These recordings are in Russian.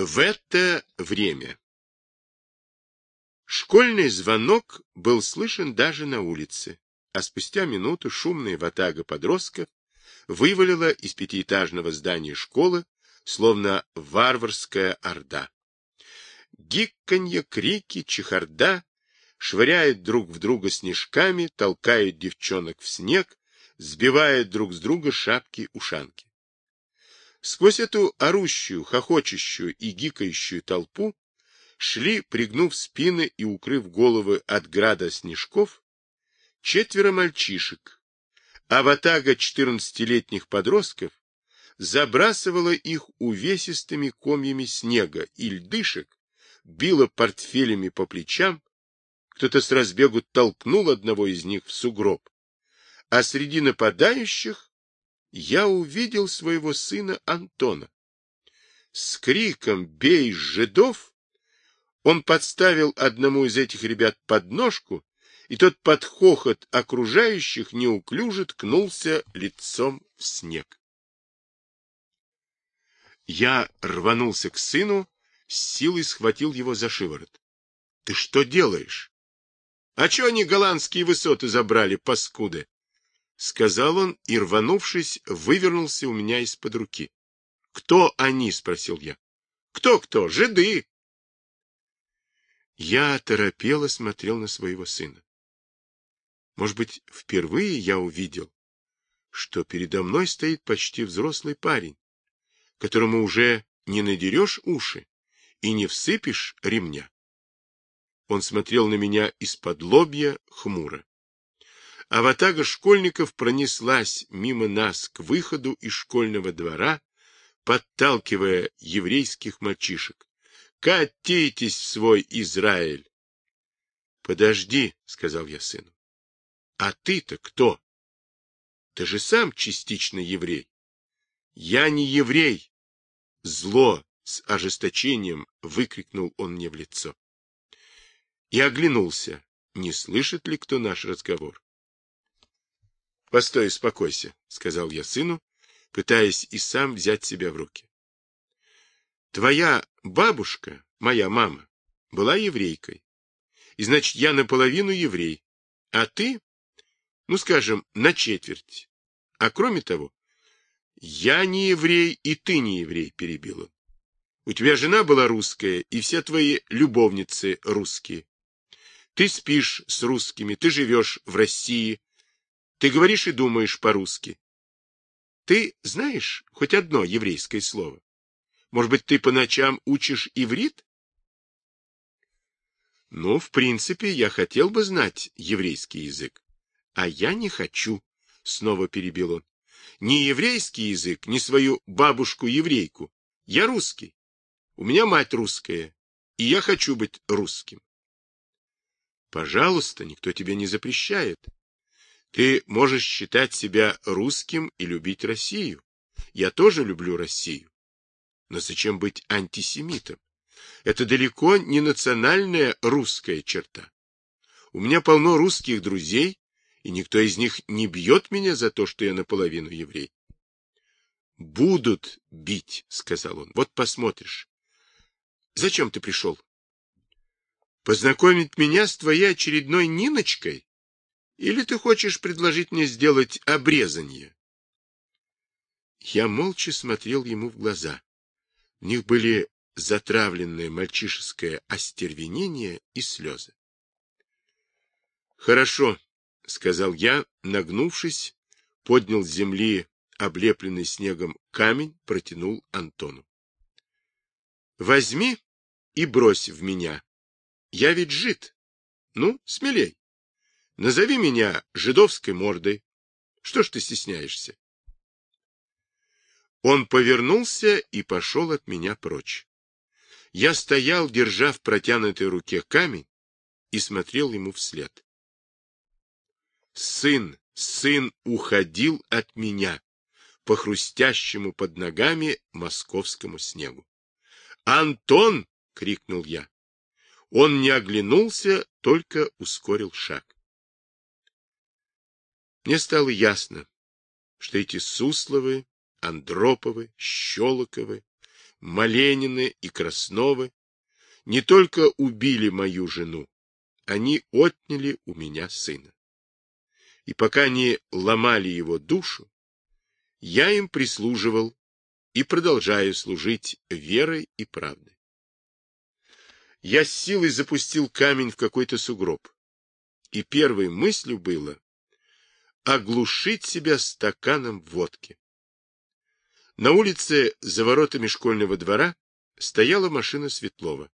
В это время школьный звонок был слышен даже на улице, а спустя минуту шумная ватага подростков вывалила из пятиэтажного здания школы, словно варварская орда. Гиканье, крики, чехарда швыряют друг в друга снежками, толкают девчонок в снег, сбивают друг с друга шапки-ушанки. Сквозь эту орущую, хохочущую и гикающую толпу шли, пригнув спины и укрыв головы от града снежков, четверо мальчишек, а ватага четырнадцатилетних подростков забрасывала их увесистыми комьями снега и льдышек, била портфелями по плечам, кто-то с разбегу толкнул одного из них в сугроб, а среди нападающих я увидел своего сына Антона. С криком «Бей жидов!» он подставил одному из этих ребят подножку, и тот под хохот окружающих неуклюже ткнулся лицом в снег. Я рванулся к сыну, с силой схватил его за шиворот. — Ты что делаешь? — А чё они голландские высоты забрали, паскуды? — сказал он и, рванувшись, вывернулся у меня из-под руки. — Кто они? — спросил я. «Кто, — Кто-кто? Жиды! Я торопело смотрел на своего сына. Может быть, впервые я увидел, что передо мной стоит почти взрослый парень, которому уже не надерешь уши и не всыпешь ремня. Он смотрел на меня из-под лобья хмуро а ватага школьников пронеслась мимо нас к выходу из школьного двора, подталкивая еврейских мальчишек. «Катитесь в свой Израиль!» «Подожди», — сказал я сыну. «А ты-то кто? Ты же сам частично еврей». «Я не еврей!» Зло с ожесточением выкрикнул он мне в лицо. И оглянулся, не слышит ли кто наш разговор. — Постой, успокойся, — сказал я сыну, пытаясь и сам взять себя в руки. — Твоя бабушка, моя мама, была еврейкой. И значит, я наполовину еврей, а ты, ну, скажем, на четверть. А кроме того, я не еврей, и ты не еврей, перебил он. У тебя жена была русская, и все твои любовницы русские. Ты спишь с русскими, ты живешь в России, ты говоришь и думаешь по-русски. Ты знаешь хоть одно еврейское слово? Может быть, ты по ночам учишь иврит? Ну, в принципе, я хотел бы знать еврейский язык. А я не хочу, — снова перебил он. Ни еврейский язык, ни свою бабушку-еврейку. Я русский. У меня мать русская, и я хочу быть русским. Пожалуйста, никто тебе не запрещает. Ты можешь считать себя русским и любить Россию. Я тоже люблю Россию. Но зачем быть антисемитом? Это далеко не национальная русская черта. У меня полно русских друзей, и никто из них не бьет меня за то, что я наполовину еврей. «Будут бить», — сказал он. «Вот посмотришь». «Зачем ты пришел?» «Познакомить меня с твоей очередной Ниночкой?» Или ты хочешь предложить мне сделать обрезание? Я молча смотрел ему в глаза. В них были затравленное мальчишеское остервенение и слезы. «Хорошо», — сказал я, нагнувшись, поднял с земли облепленный снегом камень, протянул Антону. «Возьми и брось в меня. Я ведь жид. Ну, смелей». Назови меня жидовской мордой. Что ж ты стесняешься? Он повернулся и пошел от меня прочь. Я стоял, держа в протянутой руке камень, и смотрел ему вслед. Сын, сын уходил от меня по хрустящему под ногами московскому снегу. «Антон!» — крикнул я. Он не оглянулся, только ускорил шаг. Мне стало ясно, что эти Сусловы, Андроповы, Щелоковы, Маленины и Красновы не только убили мою жену, они отняли у меня сына. И пока они ломали его душу, я им прислуживал и продолжаю служить верой и правдой. Я с силой запустил камень в какой-то сугроб, и первой мыслью было оглушить себя стаканом водки. На улице за воротами школьного двора стояла машина Светлова.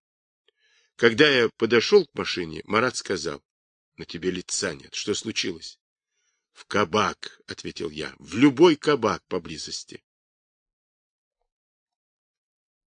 Когда я подошел к машине, Марат сказал, — На тебе лица нет. Что случилось? — В кабак, — ответил я, — в любой кабак поблизости.